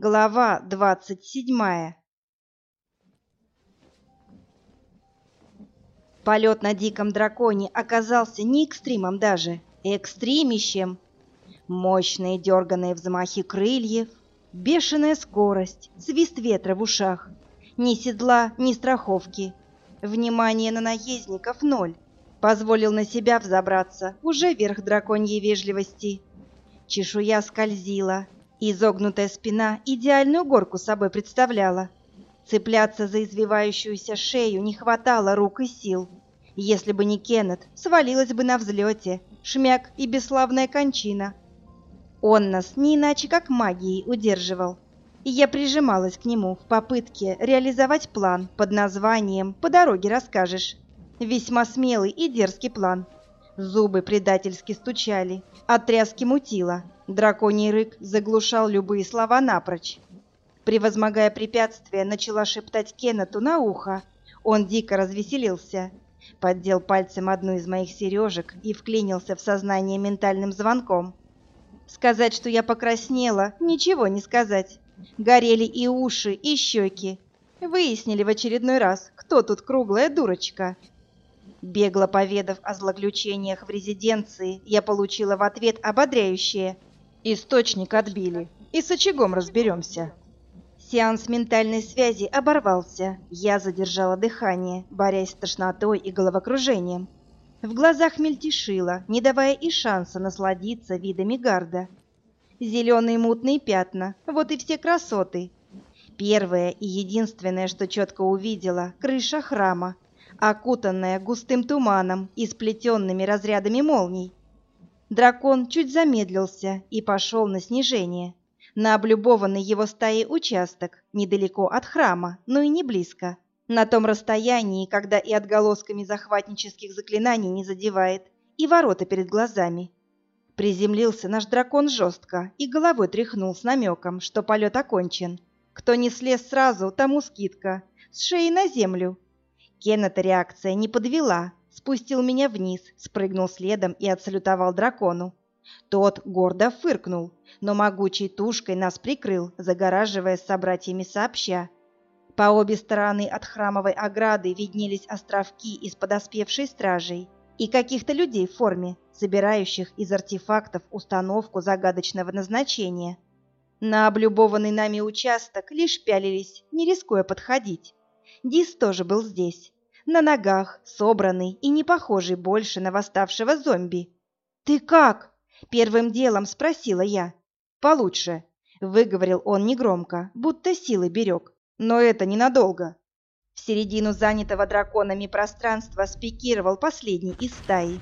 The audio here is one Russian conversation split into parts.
Глава двадцать седьмая Полет на диком драконе оказался не экстримом даже, экстримищем. Мощные дерганные взмахи крыльев, бешеная скорость, свист ветра в ушах. Ни седла, ни страховки. Внимание на наездников ноль. Позволил на себя взобраться, уже верх драконьей вежливости. Чешуя скользила, изогнутая спина идеальную горку собой представляла. Цепляться за извивающуюся шею не хватало рук и сил. Если бы не Кеннет, свалилась бы на взлете, шмяк и бесславная кончина. Он нас не иначе как магией удерживал. И я прижималась к нему в попытке реализовать план под названием «По дороге расскажешь». Весьма смелый и дерзкий план – Зубы предательски стучали, от тряски мутило. Драконий рык заглушал любые слова напрочь. Превозмогая препятствия, начала шептать Кеннету на ухо. Он дико развеселился. Поддел пальцем одну из моих сережек и вклинился в сознание ментальным звонком. Сказать, что я покраснела, ничего не сказать. Горели и уши, и щеки. Выяснили в очередной раз, кто тут круглая дурочка. Бегло поведав о злоключениях в резиденции, я получила в ответ ободряющее. «Источник отбили, и с очагом разберемся». Сеанс ментальной связи оборвался. Я задержала дыхание, борясь с тошнотой и головокружением. В глазах мельтешило, не давая и шанса насладиться видами гарда. Зеленые мутные пятна, вот и все красоты. Первое и единственное, что четко увидела — крыша храма, окутанная густым туманом и сплетенными разрядами молний. Дракон чуть замедлился и пошел на снижение, на облюбованный его стаей участок, недалеко от храма, но и не близко, на том расстоянии, когда и отголосками захватнических заклинаний не задевает, и ворота перед глазами. Приземлился наш дракон жестко и головой тряхнул с намеком, что полет окончен. Кто не слез сразу, тому скидка. С шеи на землю, Кеннета реакция не подвела, спустил меня вниз, спрыгнул следом и отсалютовал дракону. Тот гордо фыркнул, но могучей тушкой нас прикрыл, загораживая с собратьями сообща. По обе стороны от храмовой ограды виднелись островки из подоспевшей стражей и каких-то людей в форме, собирающих из артефактов установку загадочного назначения. На облюбованный нами участок лишь пялились, не рискуя подходить. Дис тоже был здесь, на ногах, собранный и не похожий больше на восставшего зомби. «Ты как?» — первым делом спросила я. «Получше», — выговорил он негромко, будто силы берег. «Но это ненадолго». В середину занятого драконами пространства спикировал последний из стаи.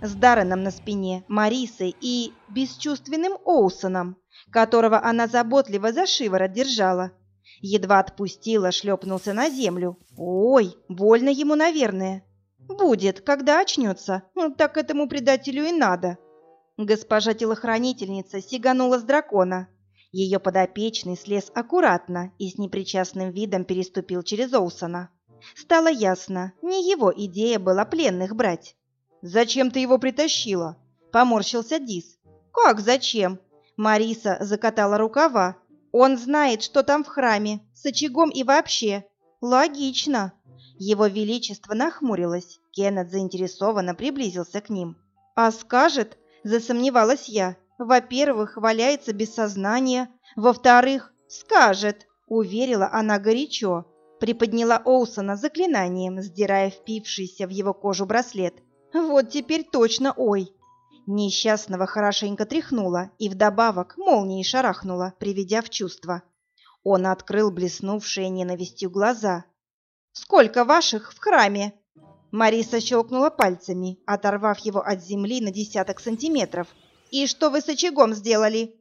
С Дарреном на спине, Марисой и бесчувственным Оусоном, которого она заботливо за шиворот держала. Едва отпустила, шлепнулся на землю. Ой, больно ему, наверное. Будет, когда очнется. Ну, так этому предателю и надо. Госпожа телохранительница сиганула с дракона. Ее подопечный слез аккуратно и с непричастным видом переступил через Оусона. Стало ясно, не его идея была пленных брать. «Зачем ты его притащила?» — поморщился Дис. «Как зачем?» Мариса закатала рукава, он знает, что там в храме, с очагом и вообще. Логично. Его Величество нахмурилось. Кеннет заинтересованно приблизился к ним. А скажет, засомневалась я. Во-первых, валяется без сознания. Во-вторых, скажет, уверила она горячо. Приподняла Оусона заклинанием, сдирая впившийся в его кожу браслет. Вот теперь точно ой. Несчастного хорошенько тряхнула и вдобавок молнией шарахнула, приведя в чувство. Он открыл блеснувшие ненавистью глаза. «Сколько ваших в храме?» Мариса щелкнула пальцами, оторвав его от земли на десяток сантиметров. «И что вы с очагом сделали?»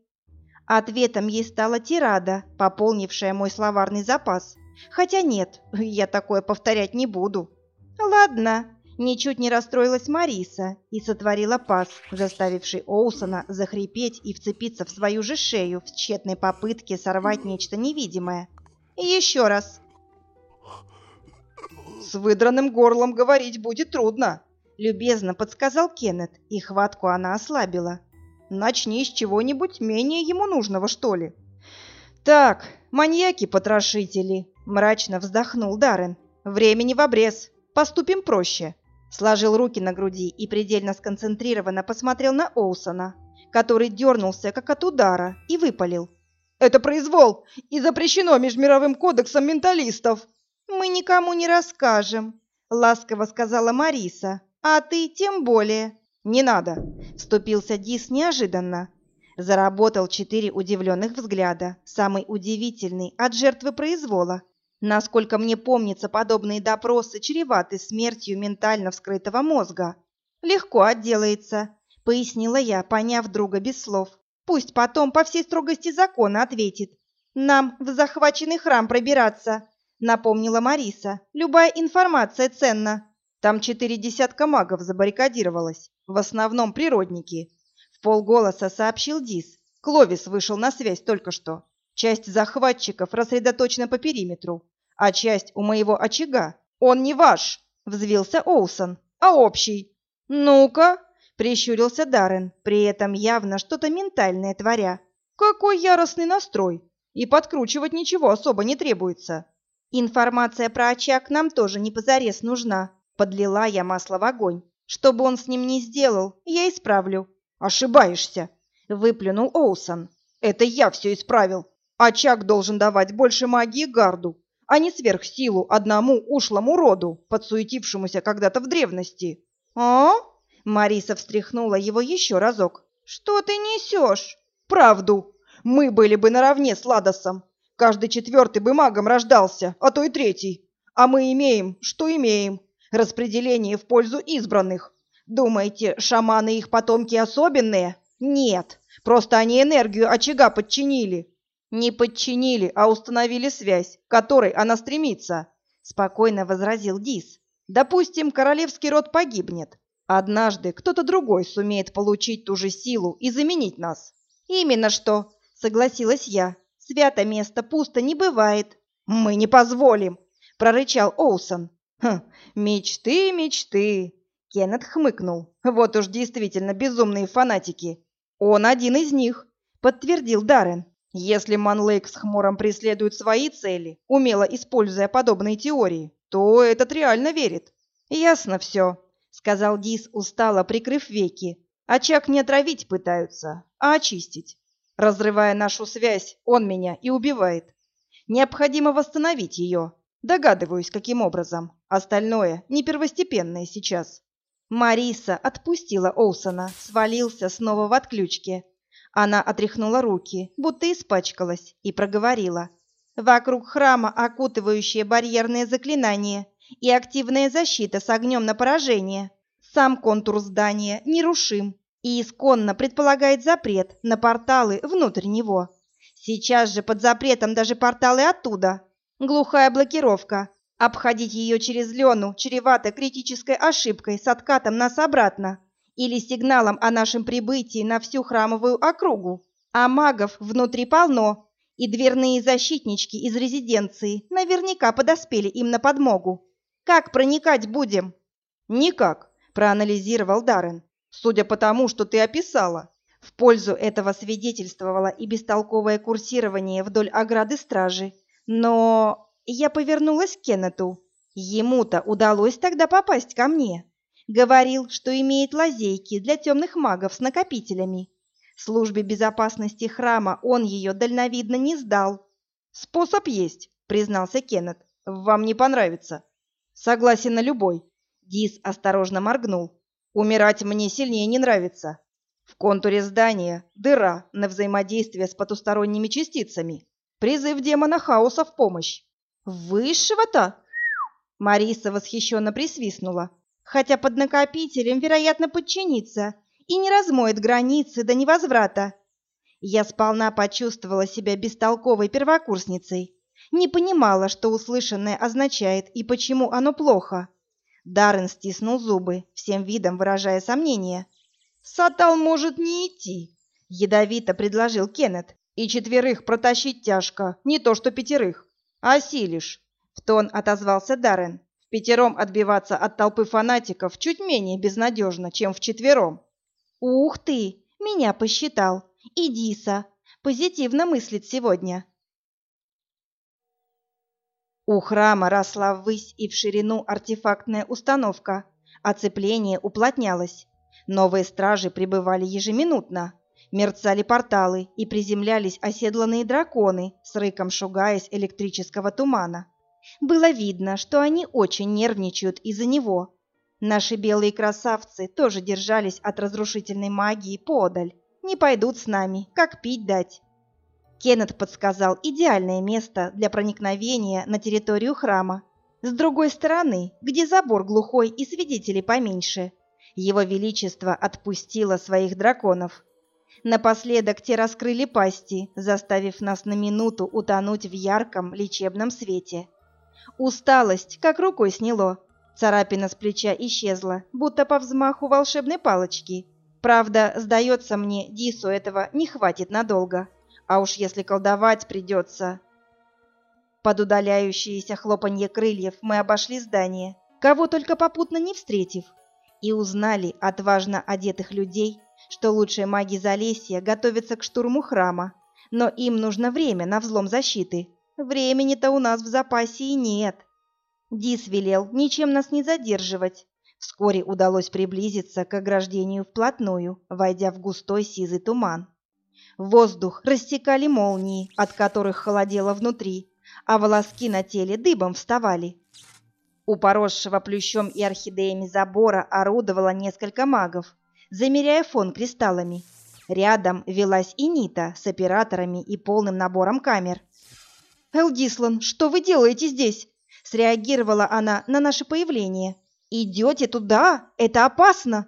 Ответом ей стала тирада, пополнившая мой словарный запас. Хотя нет, я такое повторять не буду. «Ладно», Ничуть не расстроилась Мариса и сотворила пас, заставивший Оусона захрипеть и вцепиться в свою же шею в тщетной попытке сорвать нечто невидимое. еще раз. «С выдранным горлом говорить будет трудно», — любезно подсказал Кеннет, и хватку она ослабила. «Начни с чего-нибудь менее ему нужного, что ли». Так, маньяки-потрошители, мрачно вздохнул Даррен. Времени в обрез. Поступим проще. Сложил руки на груди и предельно сконцентрированно посмотрел на Оусона, который дернулся, как от удара, и выпалил. «Это произвол и запрещено Межмировым кодексом менталистов!» «Мы никому не расскажем», — ласково сказала Мариса. «А ты тем более». «Не надо», — вступился Дис неожиданно. Заработал четыре удивленных взгляда, самый удивительный от жертвы произвола. Насколько мне помнится, подобные допросы чреваты смертью ментально вскрытого мозга. Легко отделается, пояснила я, поняв друга без слов. Пусть потом по всей строгости закона ответит. Нам в захваченный храм пробираться, напомнила Мариса. Любая информация ценна. Там четыре десятка магов забаррикадировалось, в основном природники. В полголоса сообщил Дис. Кловис вышел на связь только что. Часть захватчиков рассредоточена по периметру, а часть у моего очага. Он не ваш, взвился Оусон, а общий. Ну-ка, прищурился Даррен, при этом явно что-то ментальное творя. Какой яростный настрой! И подкручивать ничего особо не требуется. Информация про очаг нам тоже не позарез нужна. Подлила я масло в огонь. Что бы он с ним ни сделал, я исправлю. Ошибаешься, выплюнул Оусон. Это я все исправил. Очаг должен давать больше магии Гарду, а не сверхсилу одному ушлому роду, подсуетившемуся когда-то в древности. А? Мариса встряхнула его еще разок. Что ты несешь? Правду. Мы были бы наравне с Ладосом. Каждый четвертый бы магом рождался, а то и третий. А мы имеем, что имеем. Распределение в пользу избранных. Думаете, шаманы и их потомки особенные? Нет, просто они энергию очага подчинили. Не подчинили, а установили связь, к которой она стремится, спокойно возразил Дис. Допустим, королевский род погибнет. Однажды кто-то другой сумеет получить ту же силу и заменить нас. Именно что, согласилась я. Свято место пусто не бывает. Мы не позволим, прорычал Оусон. Хм, мечты, мечты. Кеннет хмыкнул. Вот уж действительно безумные фанатики. Он один из них, подтвердил Даррен. Если Манлейк с Хмуром преследуют свои цели, умело используя подобные теории, то этот реально верит. Ясно все, сказал Дис, устало прикрыв веки. Очаг не отравить пытаются, а очистить. Разрывая нашу связь, он меня и убивает. Необходимо восстановить ее. Догадываюсь, каким образом. Остальное не первостепенное сейчас. Мариса отпустила Оусона, свалился снова в отключке. Она отряхнула руки, будто испачкалась, и проговорила. Вокруг храма окутывающее барьерное заклинание и активная защита с огнем на поражение. Сам контур здания нерушим и исконно предполагает запрет на порталы внутрь него. Сейчас же под запретом даже порталы оттуда. Глухая блокировка, Обходить ее через Лену чревато критической ошибкой с откатом нас обратно или сигналом о нашем прибытии на всю храмовую округу. А магов внутри полно, и дверные защитнички из резиденции наверняка подоспели им на подмогу. Как проникать будем? Никак, проанализировал Даррен. Судя по тому, что ты описала. В пользу этого свидетельствовало и бестолковое курсирование вдоль ограды стражи. Но я повернулась к Кеннету. Ему-то удалось тогда попасть ко мне. Говорил, что имеет лазейки для темных магов с накопителями. Службе безопасности храма он ее дальновидно не сдал. «Способ есть», — признался Кеннет. «Вам не понравится». «Согласен на любой». Дис осторожно моргнул. «Умирать мне сильнее не нравится. В контуре здания дыра на взаимодействие с потусторонними частицами. Призыв демона хаоса в помощь. Высшего-то? Мариса восхищенно присвистнула. Хотя под накопителем, вероятно, подчинится и не размоет границы до невозврата. Я сполна почувствовала себя бестолковой первокурсницей. Не понимала, что услышанное означает и почему оно плохо. Даррен стиснул зубы, всем видом выражая сомнение. «Сатал может не идти», — ядовито предложил Кеннет. «И четверых протащить тяжко, не то что пятерых». «Осилишь», — в тон отозвался Даррен. «В пятером отбиваться от толпы фанатиков чуть менее безнадежно, чем в четвером». «Ух ты! Меня посчитал! И Диса! Позитивно мыслит сегодня!» У храма росла ввысь и в ширину артефактная установка, оцепление уплотнялось. Новые стражи прибывали ежеминутно. Мерцали порталы и приземлялись оседланные драконы, с рыком шугаясь электрического тумана. Было видно, что они очень нервничают из-за него. Наши белые красавцы тоже держались от разрушительной магии подаль. Не пойдут с нами, как пить дать. Кеннет подсказал идеальное место для проникновения на территорию храма. С другой стороны, где забор глухой и свидетелей поменьше. Его Величество отпустило своих драконов. Напоследок те раскрыли пасти, заставив нас на минуту утонуть в ярком лечебном свете. Усталость как рукой сняло. Царапина с плеча исчезла, будто по взмаху волшебной палочки. Правда, сдается мне, Дису этого не хватит надолго. А уж если колдовать придется... Под удаляющееся хлопанье крыльев мы обошли здание, кого только попутно не встретив, и узнали отважно одетых людей, что лучшие маги Залесья готовятся к штурму храма, но им нужно время на взлом защиты. Времени-то у нас в запасе и нет. Дис велел ничем нас не задерживать. Вскоре удалось приблизиться к ограждению вплотную, войдя в густой сизый туман. Воздух рассекали молнии, от которых холодело внутри, а волоски на теле дыбом вставали. У поросшего плющом и орхидеями забора орудовало несколько магов, замеряя фон кристаллами. Рядом велась и Нита с операторами и полным набором камер. «Элдислан, что вы делаете здесь?» Среагировала она на наше появление. «Идете туда? Это опасно!»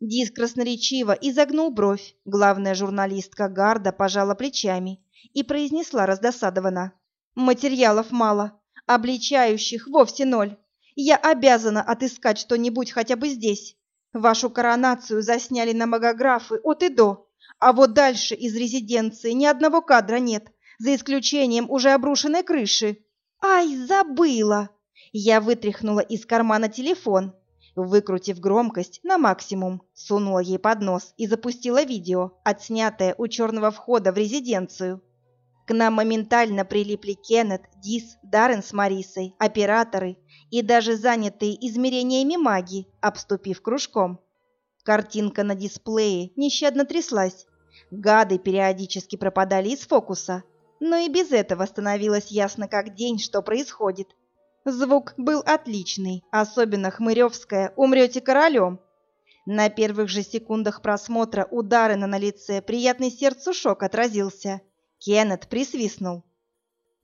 Диск красноречиво изогнул бровь. Главная журналистка Гарда пожала плечами и произнесла раздосадованно. «Материалов мало, обличающих вовсе ноль. Я обязана отыскать что-нибудь хотя бы здесь. Вашу коронацию засняли на магографы от и до, а вот дальше из резиденции ни одного кадра нет, за исключением уже обрушенной крыши. Ай, забыла! Я вытряхнула из кармана телефон, выкрутив громкость на максимум, сунула ей под нос и запустила видео, отснятое у черного входа в резиденцию. К нам моментально прилипли Кеннет, Дис, Даррен с Марисой, операторы и даже занятые измерениями маги, обступив кружком. Картинка на дисплее нещадно тряслась. Гады периодически пропадали из фокуса, но и без этого становилось ясно как день, что происходит. Звук был отличный, особенно хмыревская «Умрете королем». На первых же секундах просмотра удары на лице приятный сердцу шок отразился. Кеннет присвистнул.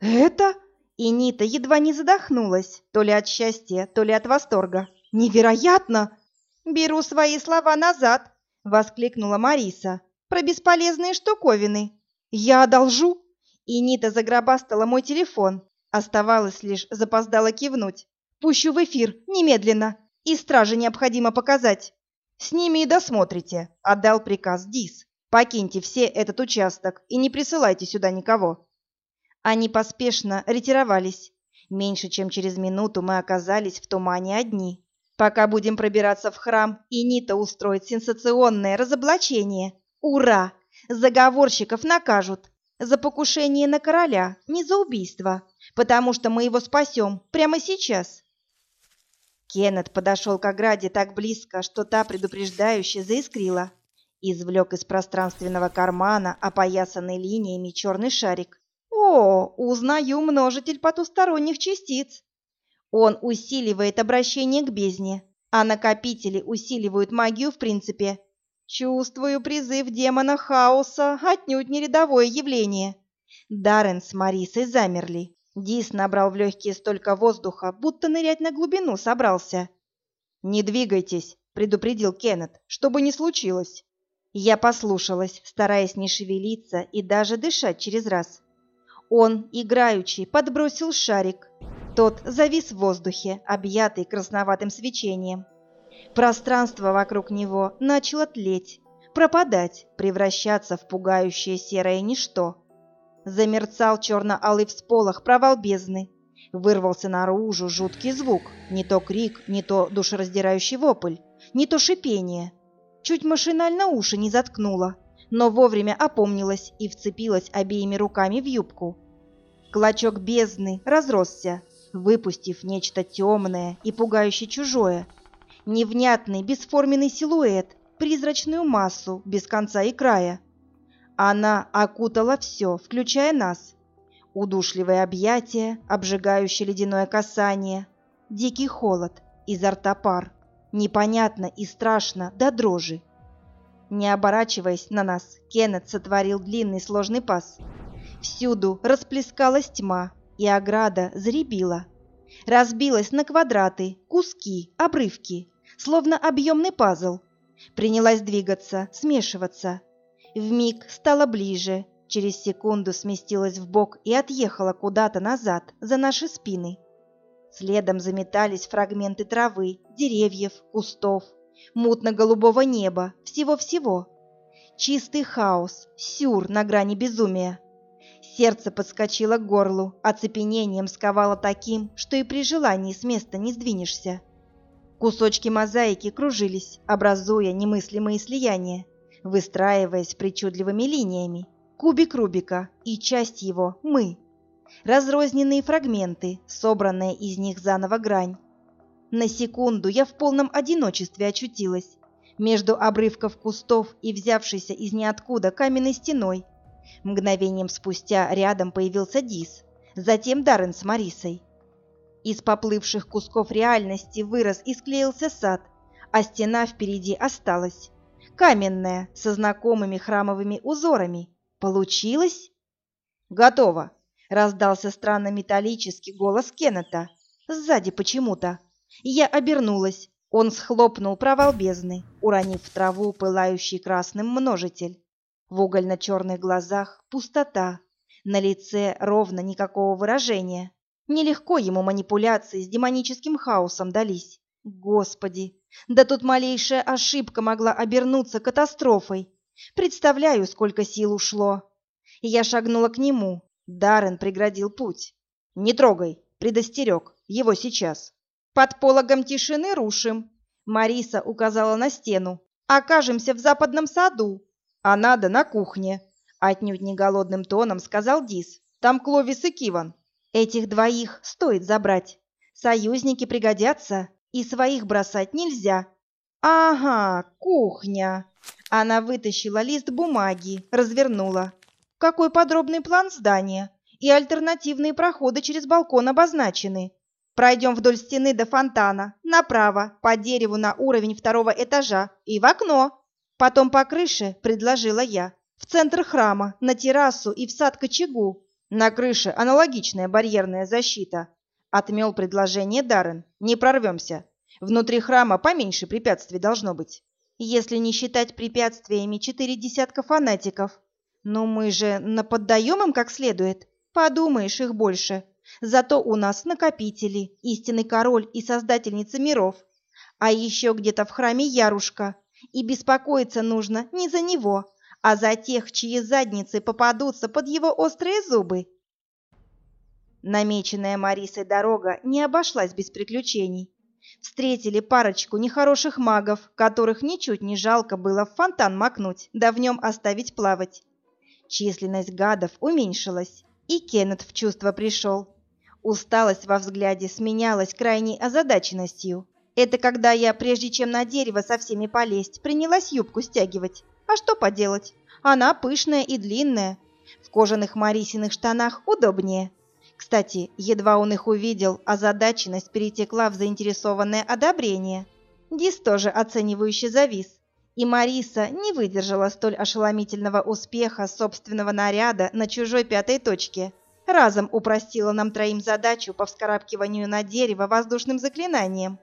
«Это?» И Нита едва не задохнулась, то ли от счастья, то ли от восторга. «Невероятно!» «Беру свои слова назад!» — воскликнула Мариса. «Про бесполезные штуковины!» «Я одолжу!» И Нита загробастала мой телефон. Оставалось лишь запоздало кивнуть. «Пущу в эфир, немедленно! И страже необходимо показать!» «С ними и досмотрите!» — отдал приказ Дис. «Покиньте все этот участок и не присылайте сюда никого!» Они поспешно ретировались. Меньше чем через минуту мы оказались в тумане одни. Пока будем пробираться в храм, и Нита устроит сенсационное разоблачение. Ура! Заговорщиков накажут. За покушение на короля, не за убийство. Потому что мы его спасем прямо сейчас. Кеннет подошел к ограде так близко, что та предупреждающе заискрила. Извлек из пространственного кармана, опоясанный линиями, черный шарик. О, узнаю множитель потусторонних частиц. Он усиливает обращение к бездне, а накопители усиливают магию в принципе. Чувствую призыв демона хаоса, отнюдь не рядовое явление. Даррен с Марисой замерли. Дис набрал в легкие столько воздуха, будто нырять на глубину собрался. «Не двигайтесь», — предупредил Кеннет, — «чтобы не случилось». Я послушалась, стараясь не шевелиться и даже дышать через раз. Он, играючи, подбросил шарик. Тот завис в воздухе, объятый красноватым свечением. Пространство вокруг него начало тлеть, пропадать, превращаться в пугающее серое ничто. Замерцал черно-алый всполох провал бездны. Вырвался наружу жуткий звук, не то крик, не то душераздирающий вопль, не то шипение. Чуть машинально уши не заткнуло но вовремя опомнилась и вцепилась обеими руками в юбку. Клочок бездны разросся, выпустив нечто темное и пугающе чужое. Невнятный бесформенный силуэт, призрачную массу без конца и края. Она окутала все, включая нас. Удушливое объятие, обжигающее ледяное касание, дикий холод, изо рта пар. Непонятно и страшно до дрожи. Не оборачиваясь на нас, Кеннет сотворил длинный сложный пас. Всюду расплескалась тьма, и ограда заребила. Разбилась на квадраты, куски, обрывки, словно объемный пазл. Принялась двигаться, смешиваться. Вмиг стала ближе, через секунду сместилась в бок и отъехала куда-то назад, за наши спины. Следом заметались фрагменты травы, деревьев, кустов, мутно-голубого неба, всего-всего. Чистый хаос, сюр на грани безумия. Сердце подскочило к горлу, оцепенением сковало таким, что и при желании с места не сдвинешься. Кусочки мозаики кружились, образуя немыслимые слияния, выстраиваясь причудливыми линиями. Кубик Рубика и часть его – мы. Разрозненные фрагменты, собранная из них заново грань. На секунду я в полном одиночестве очутилась. Между обрывков кустов и взявшейся из ниоткуда каменной стеной. Мгновением спустя рядом появился Дис, затем Даррен с Марисой. Из поплывших кусков реальности вырос и склеился сад, а стена впереди осталась. Каменная, со знакомыми храмовыми узорами. Получилось? Готово, раздался странно металлический голос Кеннета. Сзади почему-то. Я обернулась. Он схлопнул провал бездны, уронив в траву пылающий красным множитель. В угольно-черных глазах пустота, на лице ровно никакого выражения. Нелегко ему манипуляции с демоническим хаосом дались. Господи, да тут малейшая ошибка могла обернуться катастрофой. Представляю, сколько сил ушло. Я шагнула к нему. Даррен преградил путь. «Не трогай», — предостерег. «Его сейчас». «Под пологом тишины рушим», — Мариса указала на стену. «Окажемся в западном саду». «А надо на кухне», — отнюдь не голодным тоном сказал Дис. «Там Кловис и Киван». Этих двоих стоит забрать. Союзники пригодятся, и своих бросать нельзя. Ага, кухня. Она вытащила лист бумаги, развернула. Какой подробный план здания. И альтернативные проходы через балкон обозначены. Пройдем вдоль стены до фонтана, направо, по дереву на уровень второго этажа и в окно. Потом по крыше, предложила я, в центр храма, на террасу и в сад к очагу. На крыше аналогичная барьерная защита. Отмел предложение Даррен. Не прорвемся. Внутри храма поменьше препятствий должно быть. Если не считать препятствиями четыре десятка фанатиков. Но мы же наподдаем им как следует. Подумаешь, их больше. Зато у нас накопители, истинный король и создательница миров. А еще где-то в храме Ярушка. И беспокоиться нужно не за него, а за тех, чьи задницы попадутся под его острые зубы. Намеченная Марисой дорога не обошлась без приключений. Встретили парочку нехороших магов, которых ничуть не жалко было в фонтан макнуть, да в нем оставить плавать. Численность гадов уменьшилась, и Кеннет в чувство пришел. Усталость во взгляде сменялась крайней озадаченностью. Это когда я, прежде чем на дерево со всеми полезть, принялась юбку стягивать. А что поделать? Она пышная и длинная. В кожаных Марисиных штанах удобнее. Кстати, едва он их увидел, озадаченность перетекла в заинтересованное одобрение. Дис тоже оценивающе завис. И Мариса не выдержала столь ошеломительного успеха собственного наряда на чужой пятой точке. Разом упростила нам троим задачу по вскарабкиванию на дерево воздушным заклинанием.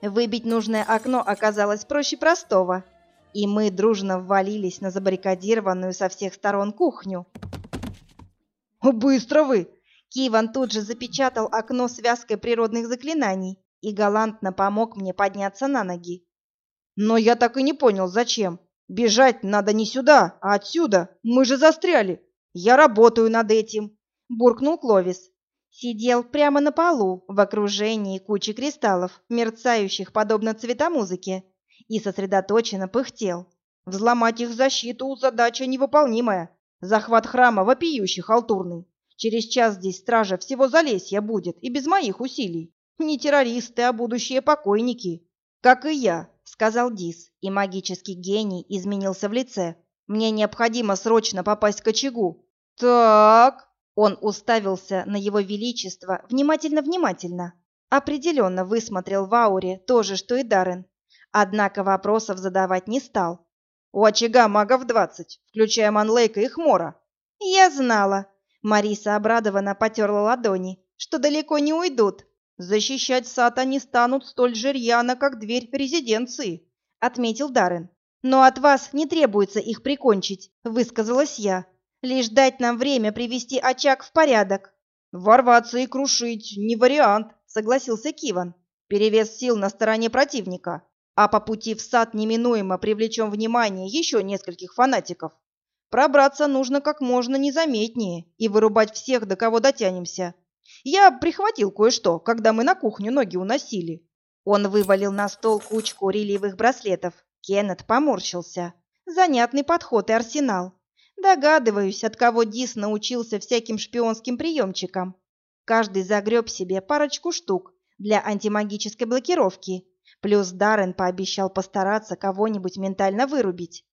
Выбить нужное окно оказалось проще простого – и мы дружно ввалились на забаррикадированную со всех сторон кухню. «Быстро вы!» Киван тут же запечатал окно связкой природных заклинаний и галантно помог мне подняться на ноги. «Но я так и не понял, зачем. Бежать надо не сюда, а отсюда. Мы же застряли. Я работаю над этим», — буркнул Кловис. Сидел прямо на полу, в окружении кучи кристаллов, мерцающих подобно цветомузыке и сосредоточенно пыхтел. Взломать их защиту – задача невыполнимая. Захват храма вопиющий халтурный. Через час здесь стража всего Залесья будет, и без моих усилий. Не террористы, а будущие покойники. Как и я, сказал Дис, и магический гений изменился в лице. Мне необходимо срочно попасть к очагу. Так, он уставился на его величество внимательно-внимательно. Определенно высмотрел в ауре то же, что и Даррен. Однако вопросов задавать не стал. У очага магов двадцать, включая Манлейка и Хмора. Я знала. Мариса обрадованно потерла ладони, что далеко не уйдут. Защищать сад они станут столь же рьяно, как дверь резиденции, отметил Даррен. Но от вас не требуется их прикончить, высказалась я. Лишь дать нам время привести очаг в порядок. Ворваться и крушить не вариант, согласился Киван. Перевес сил на стороне противника, а по пути в сад неминуемо привлечем внимание еще нескольких фанатиков. Пробраться нужно как можно незаметнее и вырубать всех, до кого дотянемся. Я прихватил кое-что, когда мы на кухню ноги уносили. Он вывалил на стол кучку релиевых браслетов. Кеннет поморщился. Занятный подход и арсенал. Догадываюсь, от кого Дис научился всяким шпионским приемчикам. Каждый загреб себе парочку штук для антимагической блокировки. Плюс Даррен пообещал постараться кого-нибудь ментально вырубить.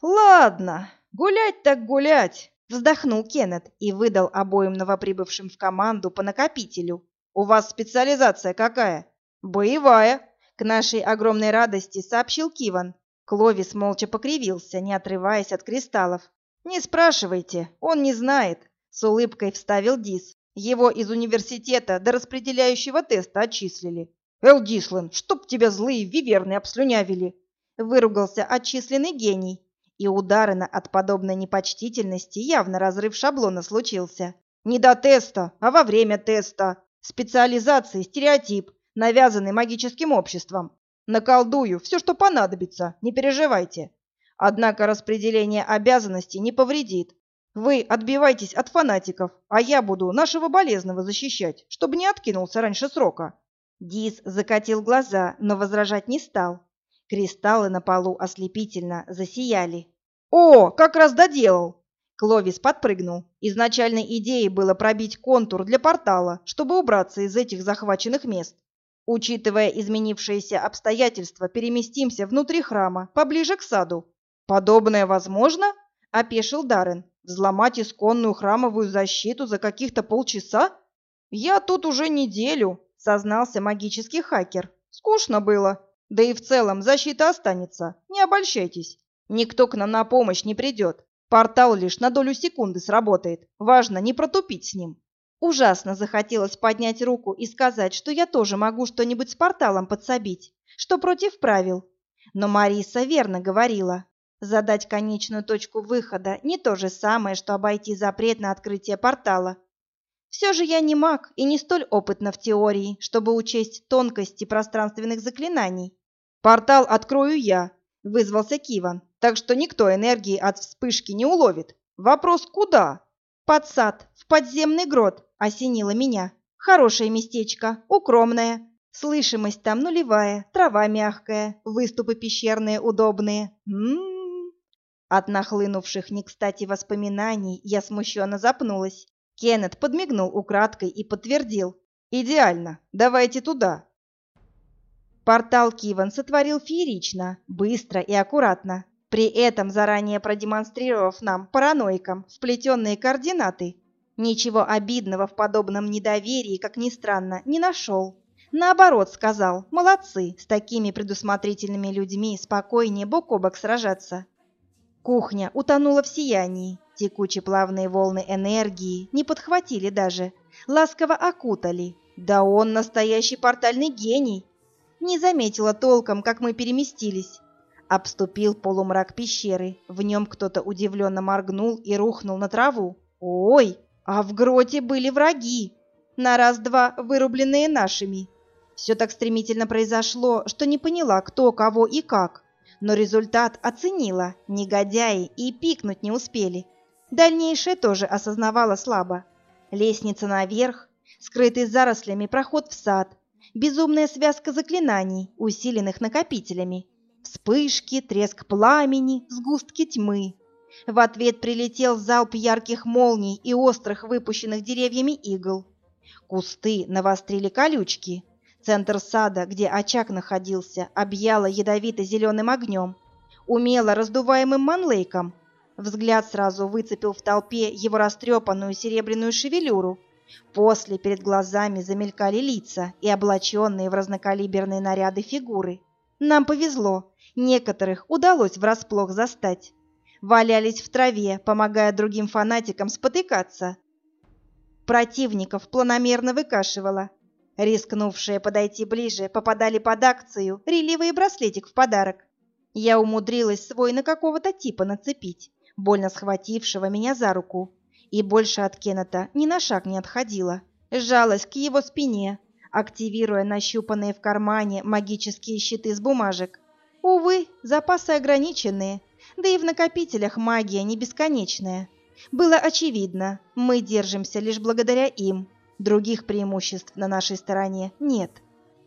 «Ладно, гулять так гулять!» — вздохнул Кеннет и выдал обоим новоприбывшим в команду по накопителю. «У вас специализация какая?» «Боевая!» — к нашей огромной радости сообщил Киван. Кловис молча покривился, не отрываясь от кристаллов. «Не спрашивайте, он не знает», — с улыбкой вставил Дис. «Его из университета до распределяющего теста отчислили». «Эл Дислен, чтоб тебя злые виверны обслюнявили!» — выругался отчисленный гений. И у Даррена от подобной непочтительности явно разрыв шаблона случился. Не до теста, а во время теста. Специализация, стереотип, навязанный магическим обществом. Наколдую, все, что понадобится, не переживайте. Однако распределение обязанностей не повредит. Вы отбивайтесь от фанатиков, а я буду нашего болезного защищать, чтобы не откинулся раньше срока. Дис закатил глаза, но возражать не стал. Кристаллы на полу ослепительно засияли. «О, как раз доделал!» Кловис подпрыгнул. Изначальной идеей было пробить контур для портала, чтобы убраться из этих захваченных мест. Учитывая изменившиеся обстоятельства, переместимся внутри храма, поближе к саду. Подобное возможно? опешил Даррен. Взломать исконную храмовую защиту за каких-то полчаса? Я тут уже неделю, сознался магический хакер. Скучно было. Да и в целом защита останется. Не обольщайтесь. Никто к нам на помощь не придет. Портал лишь на долю секунды сработает. Важно не протупить с ним. Ужасно захотелось поднять руку и сказать, что я тоже могу что-нибудь с порталом подсобить, что против правил. Но Мариса верно говорила. Задать конечную точку выхода не то же самое, что обойти запрет на открытие портала. Все же я не маг и не столь опытна в теории, чтобы учесть тонкости пространственных заклинаний. «Портал открою я», — вызвался Киван, «так что никто энергии от вспышки не уловит. Вопрос куда?» «Под сад, в подземный грот», осенило меня. Хорошее местечко, укромное. Слышимость там нулевая, трава мягкая, выступы пещерные удобные. М-м-м. От нахлынувших не кстати воспоминаний я смущенно запнулась. Кеннет подмигнул украдкой и подтвердил. «Идеально. Давайте туда». Портал Киван сотворил феерично, быстро и аккуратно, при этом заранее продемонстрировав нам, параноикам, вплетенные координаты. Ничего обидного в подобном недоверии, как ни странно, не нашел. Наоборот, сказал, молодцы, с такими предусмотрительными людьми спокойнее бок о бок сражаться. Кухня утонула в сиянии, текучие плавные волны энергии не подхватили даже, ласково окутали. Да он настоящий портальный гений. Не заметила толком, как мы переместились. Обступил полумрак пещеры, в нем кто-то удивленно моргнул и рухнул на траву. «Ой!» А в гроте были враги, на раз-два вырубленные нашими. Все так стремительно произошло, что не поняла, кто, кого и как. Но результат оценила, негодяи и пикнуть не успели. Дальнейшее тоже осознавала слабо. Лестница наверх, скрытый зарослями проход в сад, безумная связка заклинаний, усиленных накопителями. Вспышки, треск пламени, сгустки тьмы. В ответ прилетел залп ярких молний и острых выпущенных деревьями игл. Кусты навострили колючки. Центр сада, где очаг находился, объяло ядовито-зеленым огнем, умело раздуваемым манлейком. Взгляд сразу выцепил в толпе его растрепанную серебряную шевелюру. После перед глазами замелькали лица и облаченные в разнокалиберные наряды фигуры. Нам повезло, некоторых удалось врасплох застать. Валялись в траве, помогая другим фанатикам спотыкаться. Противников планомерно выкашивало. Рискнувшие подойти ближе попадали под акцию, реливый браслетик в подарок. Я умудрилась свой на какого-то типа нацепить, больно схватившего меня за руку, и больше от Кеннета ни на шаг не отходила. Сжалась к его спине, активируя нащупанные в кармане магические щиты с бумажек. Увы, запасы ограниченные, да и в накопителях магия не бесконечная. Было очевидно, мы держимся лишь благодаря им. Других преимуществ на нашей стороне нет.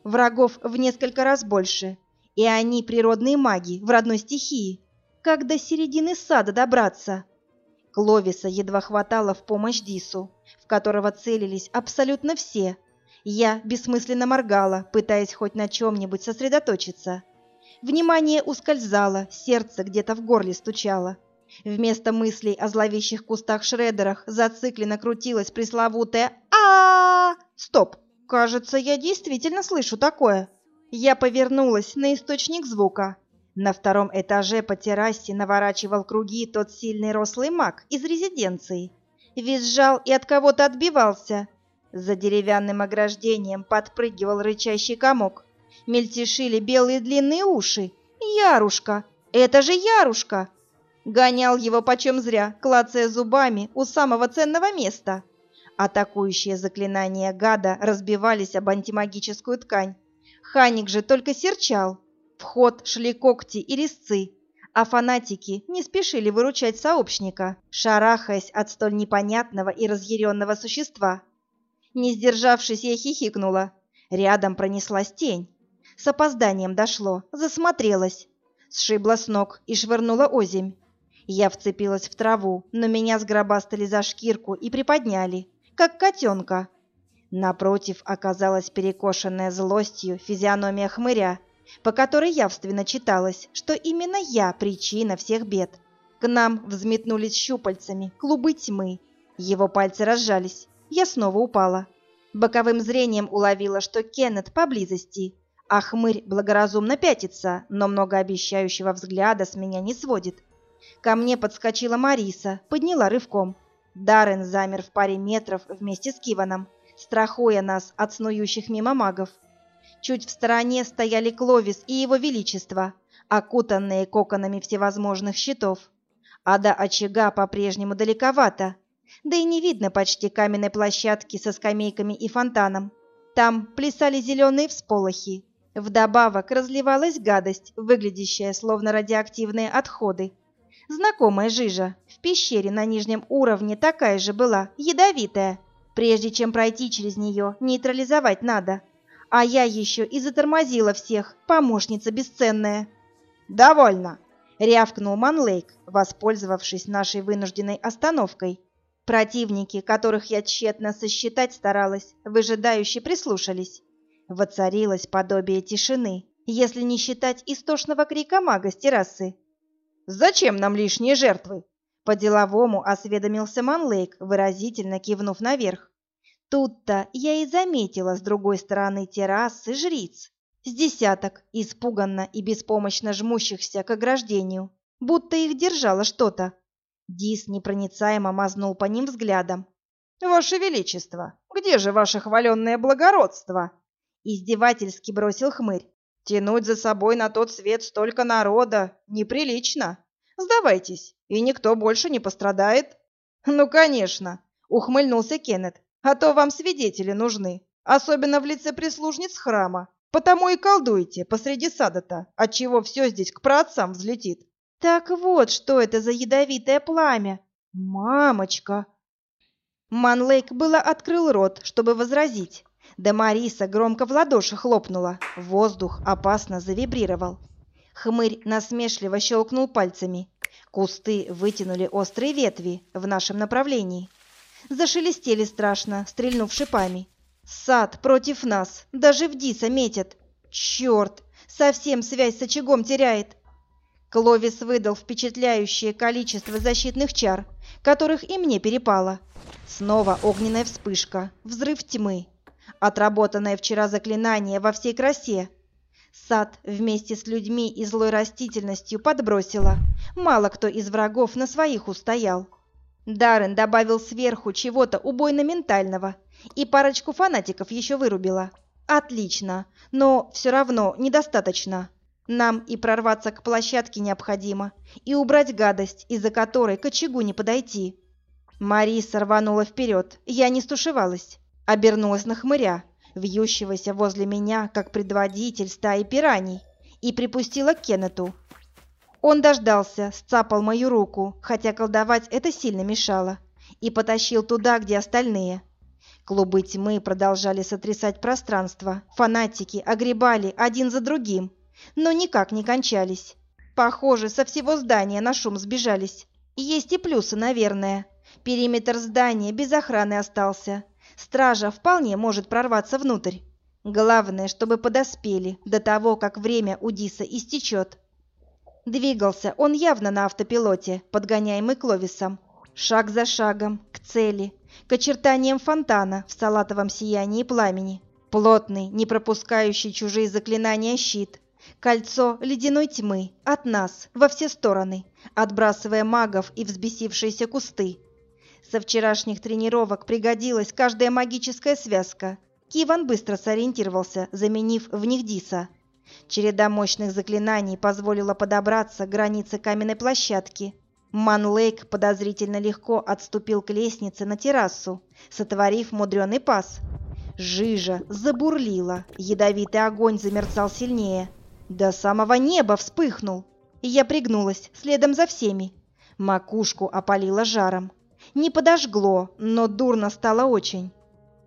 Врагов в несколько раз больше, и они природные маги в родной стихии. Как до середины сада добраться? Кловиса едва хватало в помощь Дису, в которого целились абсолютно все. Я бессмысленно моргала, пытаясь хоть на чем-нибудь сосредоточиться. Внимание ускользало, сердце где-то в горле стучало. Вместо мыслей о зловещих кустах-шредерах зацикленно крутилась пресловутая а, -а, Стоп! Кажется, я действительно слышу такое. Я повернулась на источник звука. На втором этаже по террасе наворачивал круги тот сильный рослый маг из резиденции. Визжал и от кого-то отбивался. За деревянным ограждением подпрыгивал рычащий комок. Мельтешили белые длинные уши. Ярушка! Это же Ярушка! Гонял его почем зря, клацая зубами у самого ценного места. Атакующие заклинания гада разбивались об антимагическую ткань. Ханик же только серчал. В ход шли когти и резцы, а фанатики не спешили выручать сообщника, шарахаясь от столь непонятного и разъяренного существа. Не сдержавшись, я хихикнула. Рядом пронеслась тень. С опозданием дошло, засмотрелась. Сшибла с ног и швырнула озимь. Я вцепилась в траву, но меня сгробастали за шкирку и приподняли, как котенка. Напротив оказалась перекошенная злостью физиономия хмыря, по которой явственно читалось, что именно я причина всех бед. К нам взметнулись щупальцами клубы тьмы. Его пальцы разжались. Я снова упала. Боковым зрением уловила, что Кеннет поблизости, а хмырь благоразумно пятится, но многообещающего взгляда с меня не сводит. Ко мне подскочила Мариса, подняла рывком. Даррен замер в паре метров вместе с Киваном, страхуя нас от снующих мимо магов. Чуть в стороне стояли Кловис и его величество, окутанные коконами всевозможных щитов. А до очага по-прежнему далековато, да и не видно почти каменной площадки со скамейками и фонтаном. Там плясали зеленые всполохи. Вдобавок разливалась гадость, выглядящая словно радиоактивные отходы. Знакомая жижа. В пещере на нижнем уровне такая же была, ядовитая. Прежде чем пройти через нее, нейтрализовать надо. А я еще и затормозила всех, помощница бесценная. «Довольно!» — рявкнул Манлейк, воспользовавшись нашей вынужденной остановкой. Противники, которых я тщетно сосчитать старалась, выжидающе прислушались. Воцарилось подобие тишины, если не считать истошного крика мага с террасы. «Зачем нам лишние жертвы?» По-деловому осведомился Манлейк, выразительно кивнув наверх. Тут-то я и заметила с другой стороны террасы жриц. С десяток, испуганно и беспомощно жмущихся к ограждению, будто их держало что-то. Дис непроницаемо мазнул по ним взглядом. «Ваше Величество, где же ваше хваленное благородство?» Издевательски бросил хмырь. «Тянуть за собой на тот свет столько народа неприлично. Сдавайтесь, и никто больше не пострадает». «Ну, конечно», — ухмыльнулся Кеннет. «А то вам свидетели нужны, особенно в лице прислужниц храма. Потому и колдуйте посреди сада-то, отчего все здесь к праотцам взлетит». Так вот, что это за ядовитое пламя. Мамочка! Манлейк было открыл рот, чтобы возразить. Да Мариса громко в ладоши хлопнула. Воздух опасно завибрировал. Хмырь насмешливо щелкнул пальцами. Кусты вытянули острые ветви в нашем направлении. Зашелестели страшно, стрельнув шипами. Сад против нас, даже в Диса метят. Черт, совсем связь с очагом теряет. Кловис выдал впечатляющее количество защитных чар, которых и мне перепало. Снова огненная вспышка, взрыв тьмы. Отработанное вчера заклинание во всей красе. Сад вместе с людьми и злой растительностью подбросило. Мало кто из врагов на своих устоял. Даррен добавил сверху чего-то убойно-ментального и парочку фанатиков еще вырубила. Отлично, но все равно недостаточно. Нам и прорваться к площадке необходимо, и убрать гадость, из-за которой к очагу не подойти. Мариса рванула вперед, я не стушевалась, обернулась на хмыря, вьющегося возле меня, как предводитель стаи пираний, и припустила к Кеннету. Он дождался, сцапал мою руку, хотя колдовать это сильно мешало, и потащил туда, где остальные. Клубы тьмы продолжали сотрясать пространство, фанатики огребали один за другим, но никак не кончались. Похоже, со всего здания на шум сбежались. Есть и плюсы, наверное. Периметр здания без охраны остался. Стража вполне может прорваться внутрь. Главное, чтобы подоспели до того, как время у Диса истечет. Двигался он явно на автопилоте, подгоняемый Кловисом. Шаг за шагом, к цели, к очертаниям фонтана в салатовом сиянии пламени. Плотный, не пропускающий чужие заклинания щит. Кольцо ледяной тьмы от нас во все стороны, отбрасывая магов и взбесившиеся кусты. Со вчерашних тренировок пригодилась каждая магическая связка. Киван быстро сориентировался, заменив в них Диса. Череда мощных заклинаний позволила подобраться к границе каменной площадки. Манлейк подозрительно легко отступил к лестнице на террасу, сотворив мудреный пас. Жижа забурлила, ядовитый огонь замерцал сильнее. До самого неба вспыхнул. Я пригнулась, следом за всеми. Макушку опалило жаром. Не подожгло, но дурно стало очень.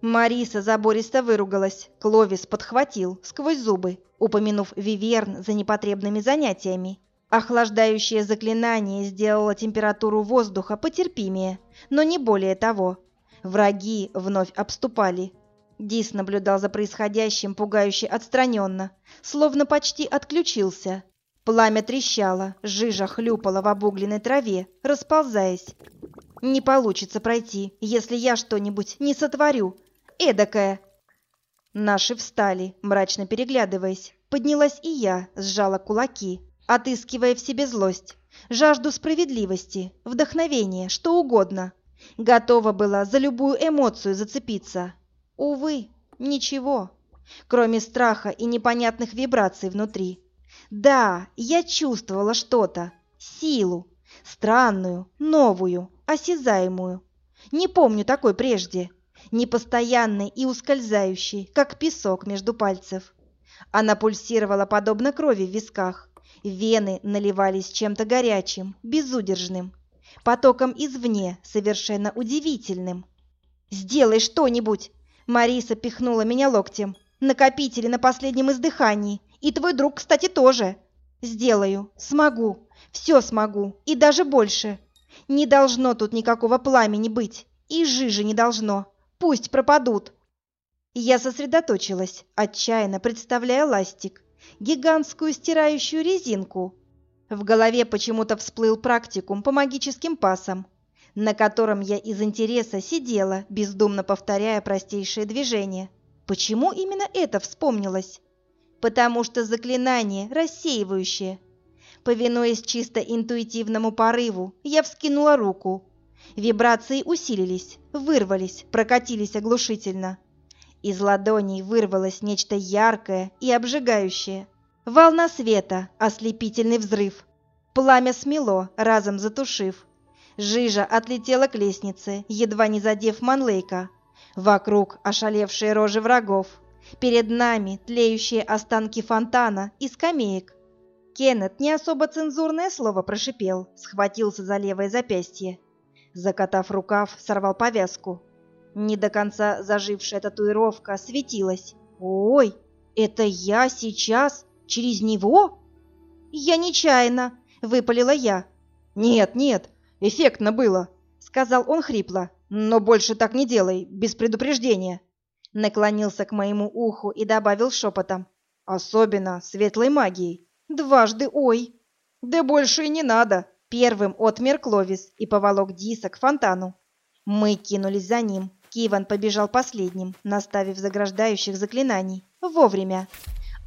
Мариса забористо выругалась, Кловис подхватил сквозь зубы, упомянув Виверн за непотребными занятиями. Охлаждающее заклинание сделало температуру воздуха потерпимее, но не более того. Враги вновь обступали. Дис наблюдал за происходящим пугающе отстраненно, словно почти отключился. Пламя трещало, жижа хлюпала в обугленной траве, расползаясь. Не получится пройти, если я что-нибудь не сотворю. Эдакое. Наши встали, мрачно переглядываясь. Поднялась и я, сжала кулаки, отыскивая в себе злость, жажду справедливости, вдохновения, что угодно. Готова была за любую эмоцию зацепиться. Увы, ничего, кроме страха и непонятных вибраций внутри. Да, я чувствовала что-то, силу, странную, новую, осязаемую. Не помню такой прежде, непостоянной и ускользающей, как песок между пальцев. Она пульсировала подобно крови в висках. Вены наливались чем-то горячим, безудержным, потоком извне, совершенно удивительным. «Сделай что-нибудь!» Мариса пихнула меня локтем. «Накопители на последнем издыхании. И твой друг, кстати, тоже». «Сделаю. Смогу. Все смогу. И даже больше. Не должно тут никакого пламени быть. И жижи не должно. Пусть пропадут. Я сосредоточилась, отчаянно представляя ластик, гигантскую стирающую резинку. В голове почему-то всплыл практикум по магическим пасам, на котором я из интереса сидела, бездумно повторяя простейшие движения. Почему именно это вспомнилось? Потому что заклинание рассеивающее. Повинуясь чисто интуитивному порыву, я вскинула руку, Вибрации усилились, вырвались, прокатились оглушительно. Из ладоней вырвалось нечто яркое и обжигающее. Волна света, ослепительный взрыв. Пламя смело, разом затушив. Жижа отлетела к лестнице, едва не задев Манлейка. Вокруг ошалевшие рожи врагов. Перед нами тлеющие останки фонтана и скамеек. Кеннет не особо цензурное слово прошипел, схватился за левое запястье. Закатав рукав, сорвал повязку. Не до конца зажившая татуировка светилась. «Ой, это я сейчас? Через него?» «Я нечаянно!» — выпалила я. «Нет, нет, эффектно было», — сказал он хрипло. «Но больше так не делай, без предупреждения». Наклонился к моему уху и добавил шепотом. «Особенно светлой магией. Дважды ой». «Да больше и не надо». Первым отмер Кловис и поволок Диса к фонтану. Мы кинулись за ним. Киван побежал последним, наставив заграждающих заклинаний. Вовремя.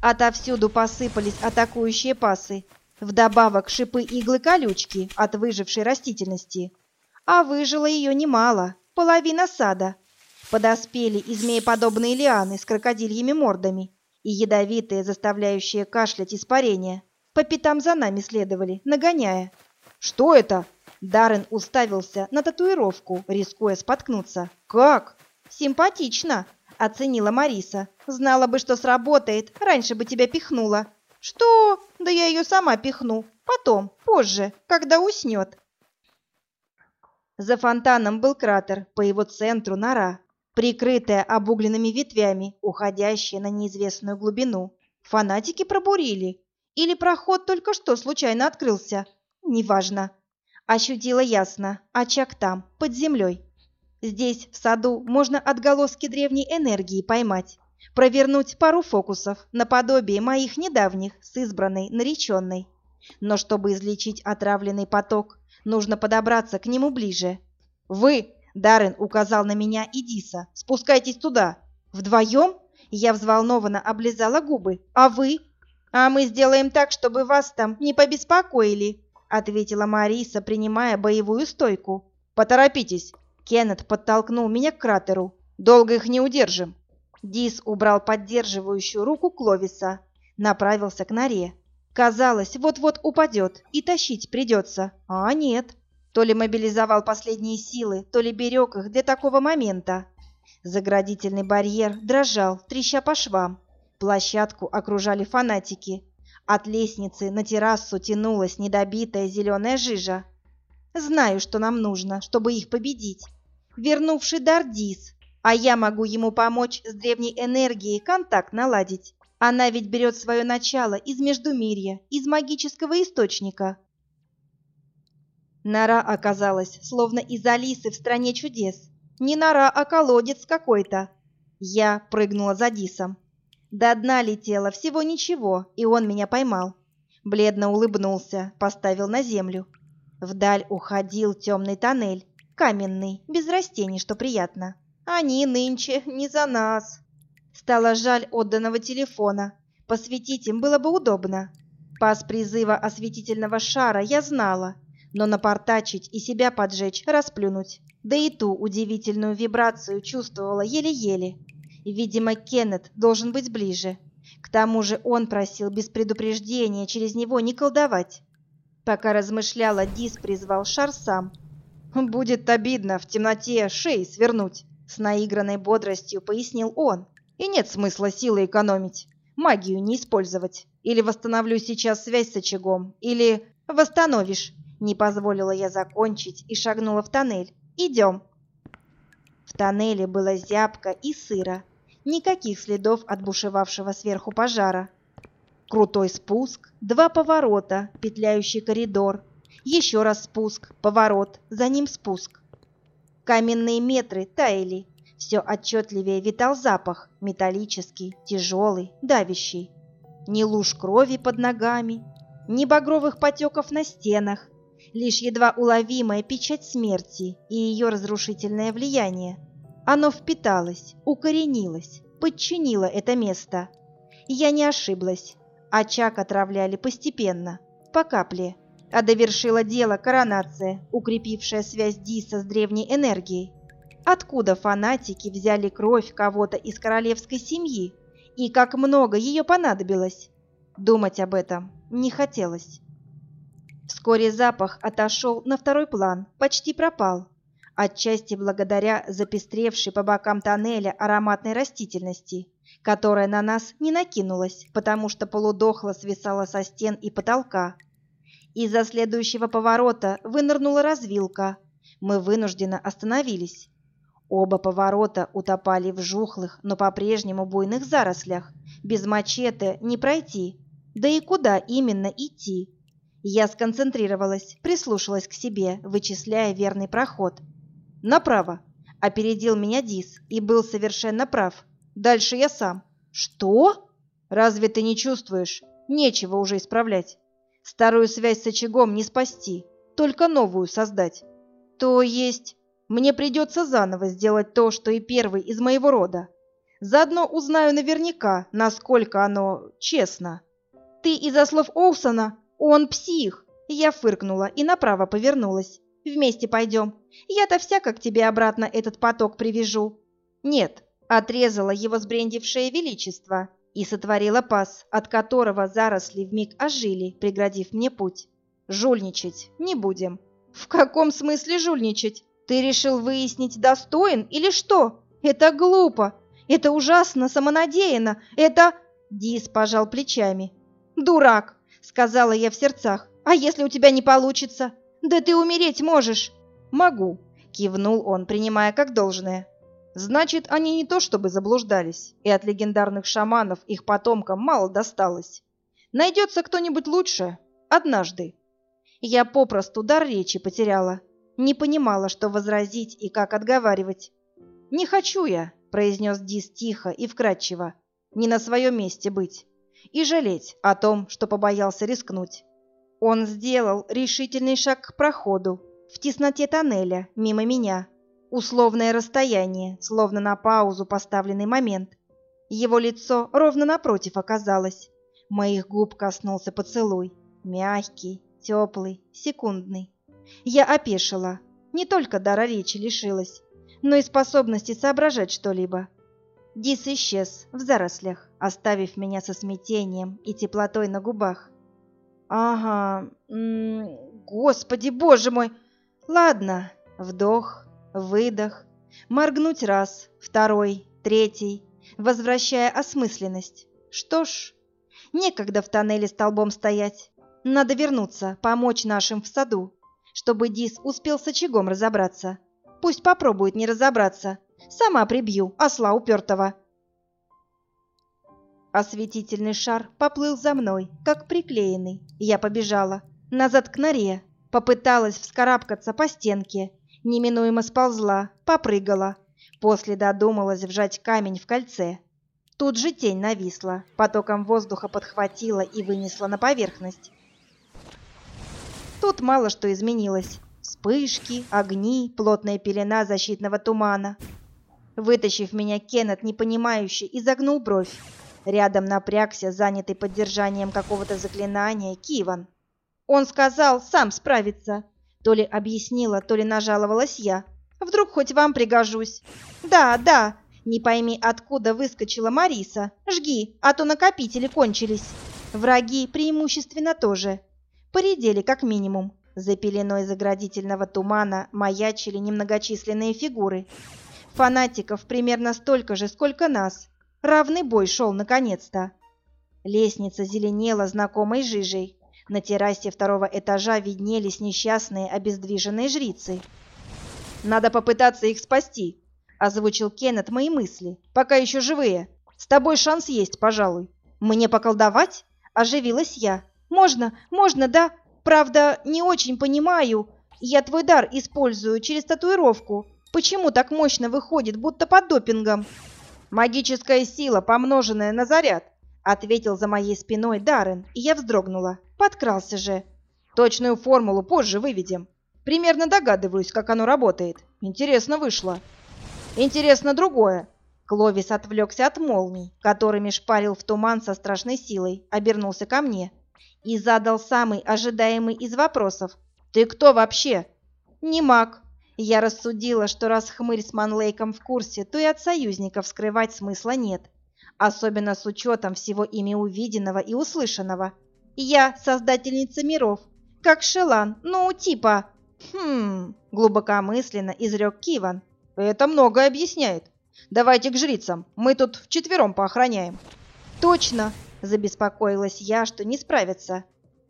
Отовсюду посыпались атакующие пасы. Вдобавок шипы-иглы-колючки от выжившей растительности. А выжило ее немало, половина сада. Подоспели и змееподобные лианы с крокодильями мордами и ядовитые, заставляющие кашлять испарения. По пятам за нами следовали, нагоняя. «Что это?» Даррен уставился на татуировку, рискуя споткнуться. «Как?» «Симпатично», — оценила Мариса. «Знала бы, что сработает, раньше бы тебя пихнула». «Что? Да я ее сама пихну. Потом, позже, когда уснет». За фонтаном был кратер, по его центру нора, прикрытая обугленными ветвями, уходящая на неизвестную глубину. Фанатики пробурили. Или проход только что случайно открылся. Неважно. Ощутила ясно, очаг там, под землей. Здесь, в саду, можно отголоски древней энергии поймать, провернуть пару фокусов, наподобие моих недавних с избранной нареченной. Но чтобы излечить отравленный поток, нужно подобраться к нему ближе. «Вы!» — Даррен указал на меня и Диса. «Спускайтесь туда!» «Вдвоем?» — я взволнованно облизала губы. «А вы?» «А мы сделаем так, чтобы вас там не побеспокоили», — ответила Мариса, принимая боевую стойку. «Поторопитесь!» Кеннет подтолкнул меня к кратеру. «Долго их не удержим!» Дис убрал поддерживающую руку Кловиса, направился к норе. Казалось, вот-вот упадет и тащить придется. А нет. То ли мобилизовал последние силы, то ли берег их для такого момента. Заградительный барьер дрожал, треща по швам. Площадку окружали фанатики. От лестницы на террасу тянулась недобитая зеленая жижа. Знаю, что нам нужно, чтобы их победить. Вернувший Дардис, а я могу ему помочь с древней энергией контакт наладить. Она ведь берет свое начало из Междумирья, из магического источника. Нора оказалась, словно из Алисы в «Стране чудес». Не нора, а колодец какой-то. Я прыгнула за Дисом. До дна летела всего ничего, и он меня поймал. Бледно улыбнулся, поставил на землю. Вдаль уходил темный тоннель, каменный, без растений, что приятно. Они нынче не за нас. Стало жаль отданного телефона. Посветить им было бы удобно. Пас призыва осветительного шара я знала, но напортачить и себя поджечь, расплюнуть. Да и ту удивительную вибрацию чувствовала еле-еле. Видимо, Кеннет должен быть ближе. К тому же он просил без предупреждения через него не колдовать. Пока размышляла, Дис призвал шар сам. «Будет обидно в темноте шеи свернуть», — с наигранной бодростью пояснил он. «И нет смысла силы экономить, магию не использовать. Или восстановлю сейчас связь с очагом, или восстановишь». Не позволила я закончить и шагнула в тоннель. «Идем». В тоннеле было зябко и сыро. Никаких следов от бушевавшего сверху пожара. Крутой спуск, два поворота, петляющий коридор, еще раз спуск, поворот, за ним спуск. Каменные метры таяли, все отчетливее витал запах, металлический, тяжелый, давящий. Ни луж крови под ногами, ни багровых потеков на стенах, лишь едва уловимая печать смерти и ее разрушительное влияние. Оно впиталось, укоренилось, подчинило это место. Я не ошиблась. Очаг отравляли постепенно, по капле. А довершила дело коронация, укрепившая связь Диса с древней энергией. Откуда фанатики взяли кровь кого-то из королевской семьи? И как много ее понадобилось? Думать об этом не хотелось. Вскоре запах отошел на второй план, почти пропал. Отчасти благодаря запестревшей по бокам тоннеля ароматной растительности, которая на нас не накинулась, потому что полудохла свисала со стен и потолка. Из-за следующего поворота вынырнула развилка. Мы вынужденно остановились. Оба поворота утопали в жухлых, но по-прежнему буйных зарослях. Без мачете не пройти. Да и куда именно идти? Я сконцентрировалась, прислушалась к себе, вычисляя верный проход. «Направо!» — опередил меня Дис и был совершенно прав. «Дальше я сам». «Что?» «Разве ты не чувствуешь? Нечего уже исправлять. Старую связь с очагом не спасти, только новую создать. То есть мне придется заново сделать то, что и первый из моего рода. Заодно узнаю наверняка, насколько оно честно. Ты из-за слов Олсона «Он псих!» Я фыркнула и направо повернулась. «Вместе пойдем. Я-то всяко к тебе обратно этот поток привяжу». «Нет», — отрезала его сбрендившее величество и сотворила пас, от которого заросли вмиг ожили, преградив мне путь. «Жульничать не будем». «В каком смысле жульничать? Ты решил выяснить, достоин или что? Это глупо. Это ужасно самонадеянно. Это...» Дис пожал плечами. «Дурак сказала я в сердцах. А если у тебя не получится? Да ты умереть можешь. Могу, кивнул он, принимая как должное. Значит, они не то чтобы заблуждались, и от легендарных шаманов их потомкам мало досталось. Найдется кто-нибудь лучше однажды. Я попросту дар речи потеряла, не понимала, что возразить и как отговаривать. «Не хочу я», — произнес Дис тихо и вкрадчиво, — «не на своем месте быть и жалеть о том, что побоялся рискнуть. Он сделал решительный шаг к проходу, в тесноте тоннеля, мимо меня. Условное расстояние, словно на паузу поставленный момент. Его лицо ровно напротив оказалось. Моих губ коснулся поцелуй. Мягкий, теплый, секундный. Я опешила. Не только дара речи лишилась, но и способности соображать что-либо. Дис исчез в зарослях, оставив меня со смятением и теплотой на губах. «Ага, м -м, господи, боже мой! Ладно, вдох, выдох, моргнуть раз, второй, третий, возвращая осмысленность. Что ж, некогда в тоннеле столбом стоять. Надо вернуться, помочь нашим в саду, чтобы Дис успел с очагом разобраться. Пусть попробует не разобраться, Сама прибью осла упертого. Осветительный шар поплыл за мной, как приклеенный. Я побежала. Назад к норе. Попыталась вскарабкаться по стенке. Неминуемо сползла, попрыгала. После додумалась вжать камень в кольце. Тут же тень нависла, потоком воздуха подхватила и вынесла на поверхность. Тут мало что изменилось. Вспышки, огни, плотная пелена защитного тумана. Вытащив меня, Кеннет, непонимающе, изогнул бровь. Рядом напрягся, занятый поддержанием какого-то заклинания, Киван. Он сказал, сам справится. То ли объяснила, то ли нажаловалась я. Вдруг хоть вам пригожусь. Да, да, не пойми, откуда выскочила Мариса. Жги, а то накопители кончились. Враги преимущественно тоже. Поредели, как минимум. За пеленой заградительного тумана маячили немногочисленные фигуры. Фанатиков примерно столько же, сколько нас. Равный бой шел наконец-то. Лестница зеленела знакомой жижей. На террасе второго этажа виднелись несчастные обездвиженные жрицы. «Надо попытаться их спасти», — озвучил Кеннет мои мысли. «Пока еще живые. С тобой шанс есть, пожалуй». «Мне поколдовать?» — оживилась я. «Можно, можно, да. Правда, не очень понимаю. Я твой дар использую через татуировку. Почему так мощно выходит, будто под допингом? Магическая сила, помноженная на заряд, ответил за моей спиной Даррен, и я вздрогнула. Подкрался же. Точную формулу позже выведем. Примерно догадываюсь, как оно работает. Интересно вышло. Интересно другое. Кловис отвлекся от молний, которыми шпарил в туман со страшной силой, обернулся ко мне и задал самый ожидаемый из вопросов. «Ты кто вообще?» «Не маг», я рассудила, что раз хмырь с Манлейком в курсе, то и от союзников скрывать смысла нет, особенно с учетом всего ими увиденного и услышанного. Я создательница миров, как Шелан, ну, типа... Хм, глубокомысленно изрек Киван. Это многое объясняет. Давайте к жрицам, мы тут вчетвером поохраняем. Точно, забеспокоилась я, что не справится.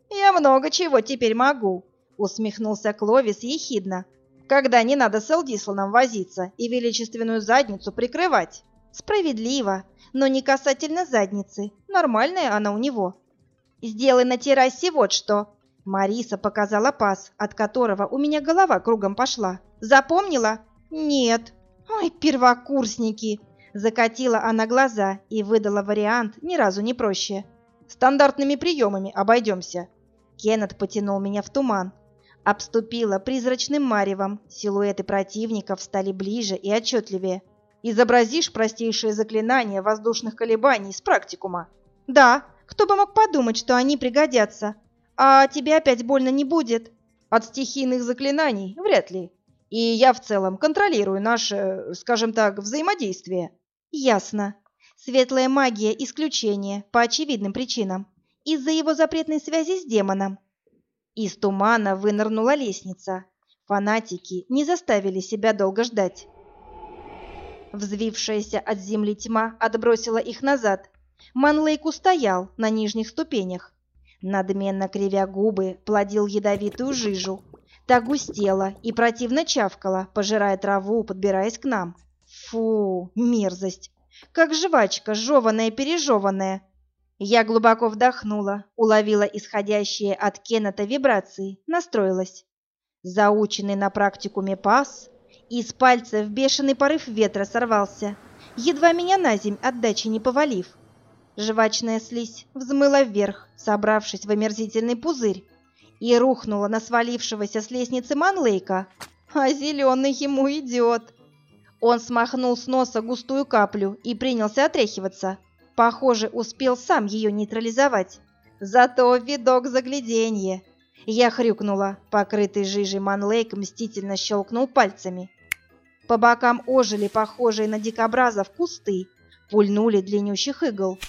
Я много чего теперь могу, усмехнулся Кловис ехидно, когда не надо с Элдисланом возиться и величественную задницу прикрывать. Справедливо, но не касательно задницы. Нормальная она у него. Сделай на террасе вот что. Мариса показала пас, от которого у меня голова кругом пошла. Запомнила? Нет. Ой, первокурсники! Закатила она глаза и выдала вариант ни разу не проще. Стандартными приемами обойдемся. Кеннет потянул меня в туман. Обступила призрачным маревом. Силуэты противников стали ближе и отчетливее. Изобразишь простейшее заклинание воздушных колебаний с практикума. Да, кто бы мог подумать, что они пригодятся. А тебе опять больно не будет? От стихийных заклинаний вряд ли. И я в целом контролирую наше, скажем так, взаимодействие. Ясно. Светлая магия – исключение, по очевидным причинам. Из-за его запретной связи с демоном. Из тумана вынырнула лестница. Фанатики не заставили себя долго ждать. Взвившаяся от земли тьма отбросила их назад. Манлейк устоял на нижних ступенях. Надменно кривя губы, плодил ядовитую жижу. Та густела и противно чавкала, пожирая траву, подбираясь к нам. Фу, мерзость! Как жвачка, жеванная-пережеванная. Я глубоко вдохнула, уловила исходящие от Кеннета вибрации, настроилась. Заученный на практикуме пас, из пальцев бешеный порыв ветра сорвался, едва меня на земь отдачи не повалив. Жвачная слизь взмыла вверх, собравшись в омерзительный пузырь, и рухнула на свалившегося с лестницы Манлейка. А зеленый ему идет. Он смахнул с носа густую каплю и принялся отряхиваться. Похоже, успел сам ее нейтрализовать. Зато видок загляденье. Я хрюкнула. Покрытый жижей Манлейк мстительно щелкнул пальцами. По бокам ожили похожие на дикобразов кусты, пульнули длиннющих игл.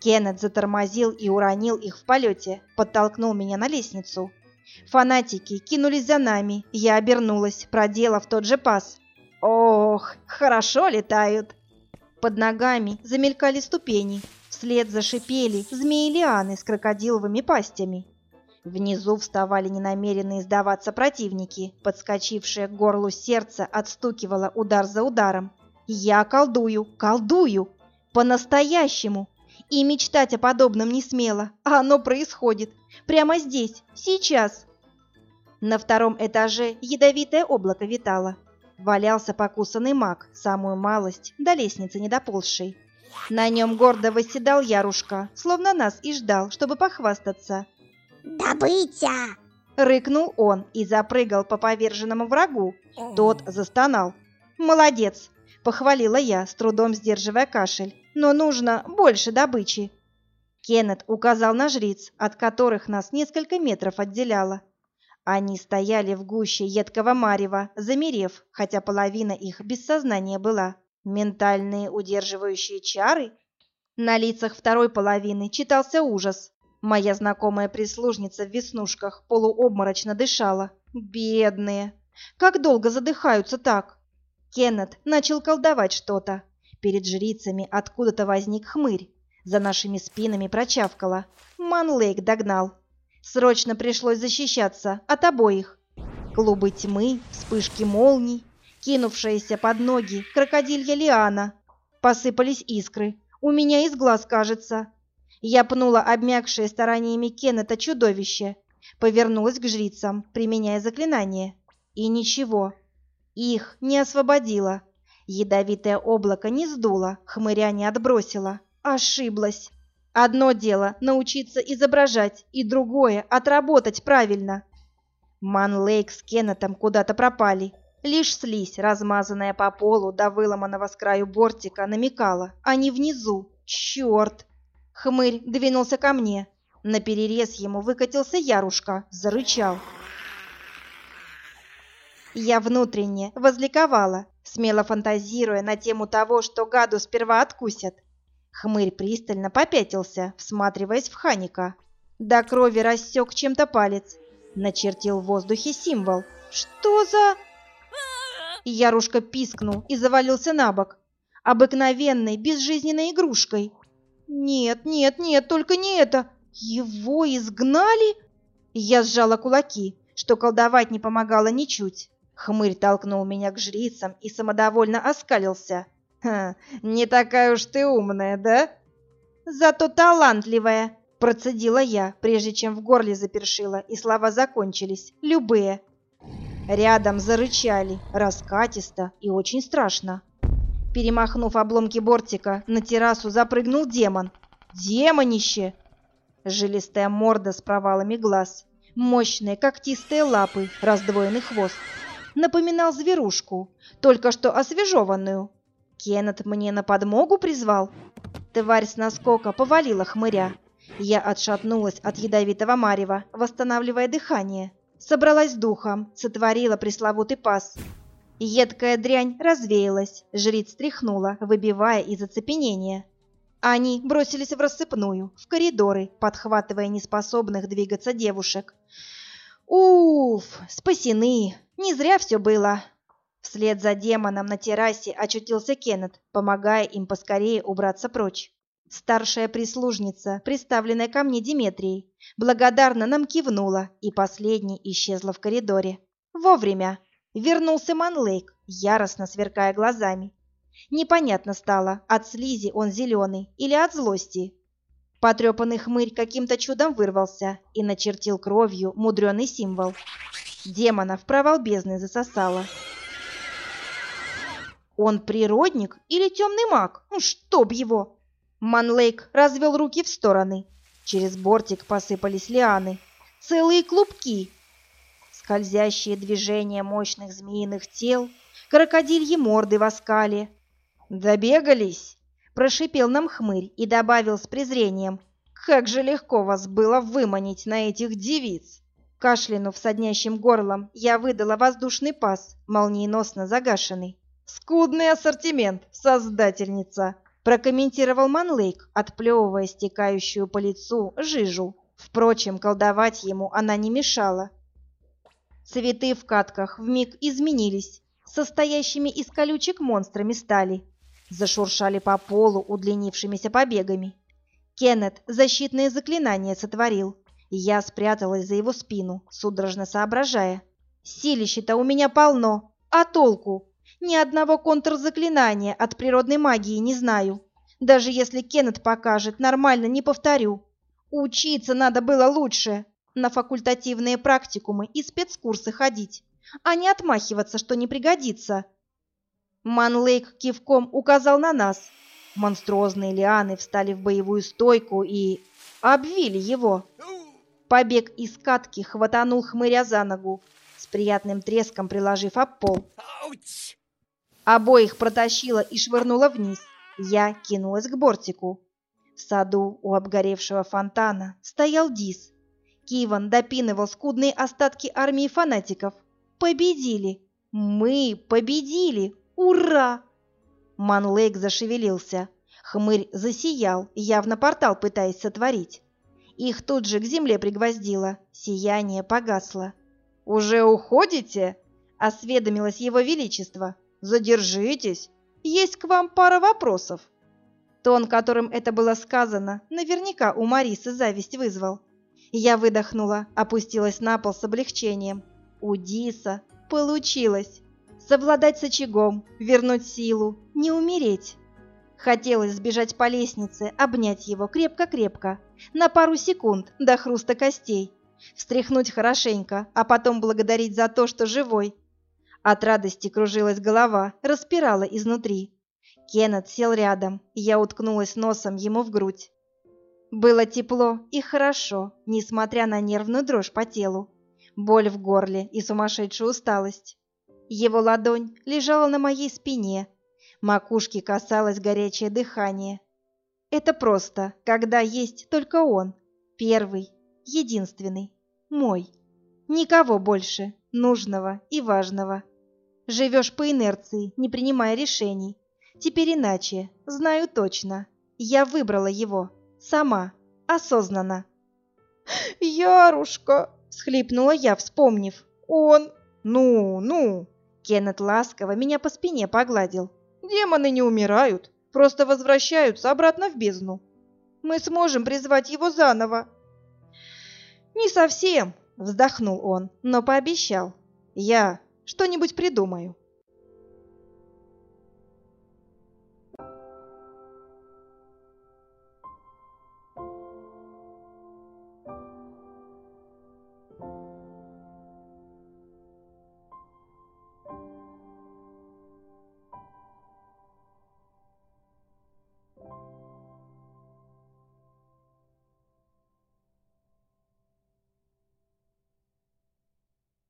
Кеннет затормозил и уронил их в полете, подтолкнул меня на лестницу. Фанатики кинулись за нами, я обернулась, проделав тот же пас. Ох, хорошо летают! Под ногами замелькали ступени, вслед зашипели змеи-лианы с крокодиловыми пастями. Внизу вставали ненамеренные сдаваться противники, подскочившее к горлу сердце отстукивало удар за ударом. Я колдую, колдую! По-настоящему! И мечтать о подобном не смела, а оно происходит. Прямо здесь, сейчас. На втором этаже ядовитое облако витало. Валялся покусанный маг, самую малость, до лестницы не доползший. На нем гордо восседал Ярушка, словно нас и ждал, чтобы похвастаться. «Добытя!» Рыкнул он и запрыгал по поверженному врагу. Тот застонал. «Молодец!» — похвалила я, с трудом сдерживая кашель но нужно больше добычи. Кеннет указал на жриц, от которых нас несколько метров отделяло. Они стояли в гуще едкого марева, замерев, хотя половина их без сознания была. Ментальные удерживающие чары? На лицах второй половины читался ужас. Моя знакомая прислужница в веснушках полуобморочно дышала. Бедные! Как долго задыхаются так? Кеннет начал колдовать что-то, Перед жрицами откуда-то возник хмырь. За нашими спинами прочавкало. Манлейк догнал. Срочно пришлось защищаться от обоих. Клубы тьмы, вспышки молний, кинувшаяся под ноги крокодилья лиана. Посыпались искры. У меня из глаз, кажется. Я пнула обмякшее стараниями Кеннета чудовище. Повернулась к жрицам, применяя заклинание. И ничего. Их не освободило. Ядовитое облако не сдуло, хмыря не отбросило. Ошиблась. Одно дело научиться изображать, и другое — отработать правильно. Манлейк с Кеннетом куда-то пропали. Лишь слизь, размазанная по полу до выломанного с краю бортика, намекала. Они внизу. Черт! Хмырь двинулся ко мне. На перерез ему выкатился Ярушка, зарычал. Я внутренне возликовала, смело фантазируя на тему того, что гаду сперва откусят. Хмырь пристально попятился, всматриваясь в Ханика. До крови рассек чем-то палец. Начертил в воздухе символ. «Что за...» Ярушка пискнул и завалился на бок. Обыкновенной, безжизненной игрушкой. «Нет, нет, нет, только не это! Его изгнали?» Я сжала кулаки, что колдовать не помогало ничуть. Хмырь толкнул меня к жрицам и самодовольно оскалился. «Ха, не такая уж ты умная, да?» «Зато талантливая», — Процедила я, прежде чем в горле запершила, и слова закончились. Любые. Рядом зарычали, раскатисто и очень страшно. Перемахнув обломки бортика, на террасу запрыгнул демон. Демонище! Жилистая морда с провалами глаз, мощные когтистые лапы, раздвоенный хвост. Напоминал зверушку, только что освежеванную. Кеннет мне на подмогу призвал. Тварь с наскока повалила хмыря, я отшатнулась от ядовитого марева, восстанавливая дыхание. Собралась духом, сотворила пресловутый пас. Едкая дрянь развеялась, жриц стряхнула, выбивая из оцепенения. Они бросились в рассыпную, в коридоры, подхватывая неспособных двигаться девушек. Уф, спасены, не зря все было. Вслед за демоном на террасе очутился Кеннет, помогая им поскорее убраться прочь. Старшая прислужница, приставленная ко мне Диметрией, благодарно нам кивнула, и последней исчезла в коридоре. Вовремя. Вернулся Манлейк, яростно сверкая глазами. Непонятно стало, от слизи он зеленый или от злости. Потрепанный хмырь каким-то чудом вырвался и начертил кровью мудреный символ. Демона в провал бездны засосало. Он природник или темный маг? Ну, чтоб его! Манлейк развел руки в стороны. Через бортик посыпались лианы. Целые клубки. Скользящие движения мощных змеиных тел, крокодильи морды в оскале. «Добегались!» – прошипел нам хмырь и добавил с презрением. «Как же легко вас было выманить на этих девиц!» Кашлянув соднящим горлом, я выдала воздушный пас, молниеносно загашенный. «Скудный ассортимент, создательница!» прокомментировал Манлейк, отплевывая стекающую по лицу жижу. Впрочем, колдовать ему она не мешала. Цветы в катках вмиг изменились, состоящими из колючек монстрами стали. Зашуршали по полу удлинившимися побегами. Кеннет защитные заклинания сотворил. Я спряталась за его спину, судорожно соображая. Силища-то у меня полно, а толку? Ни одного контрзаклинания от природной магии не знаю. Даже если Кеннет покажет, нормально не повторю. Учиться надо было лучше. На факультативные практикумы и спецкурсы ходить, а не отмахиваться, что не пригодится. Манлейк кивком указал на нас. Монструозные лианы встали в боевую стойку и... обвили его. Побег из катки хватанул хмыря за ногу, с приятным треском приложив об пол. Обоих протащила и швырнула вниз. Я кинулась к бортику. В саду у обгоревшего фонтана стоял Дис. Киван допинывал скудные остатки армии фанатиков. Победили! Мы победили! Ура! Манлейк зашевелился. Хмырь засиял, явно портал пытаясь сотворить. Их тут же к земле пригвоздило. Сияние погасло. «Уже уходите?» — осведомилось его величество. Задержитесь, есть к вам пара вопросов. Тон, которым это было сказано, наверняка у Марисы зависть вызвал. Я выдохнула, опустилась на пол с облегчением. У Диса получилось. Совладать с очагом, вернуть силу, не умереть. Хотелось сбежать по лестнице, обнять его крепко-крепко, на пару секунд до хруста костей, встряхнуть хорошенько, а потом благодарить за то, что живой, от радости кружилась голова, распирала изнутри. Кеннет сел рядом, я уткнулась носом ему в грудь. Было тепло и хорошо, несмотря на нервную дрожь по телу, боль в горле и сумасшедшую усталость. Его ладонь лежала на моей спине, макушки касалось горячее дыхание. Это просто, когда есть только он, первый, единственный, мой. Никого больше, нужного и важного. Живешь по инерции, не принимая решений. Теперь иначе, знаю точно. Я выбрала его. Сама. Осознанно. «Ярушка!» — схлипнула я, вспомнив. «Он...» «Ну, ну!» Кеннет ласково меня по спине погладил. «Демоны не умирают, просто возвращаются обратно в бездну. Мы сможем призвать его заново». «Не совсем», — вздохнул он, но пообещал. «Я что-нибудь придумаю.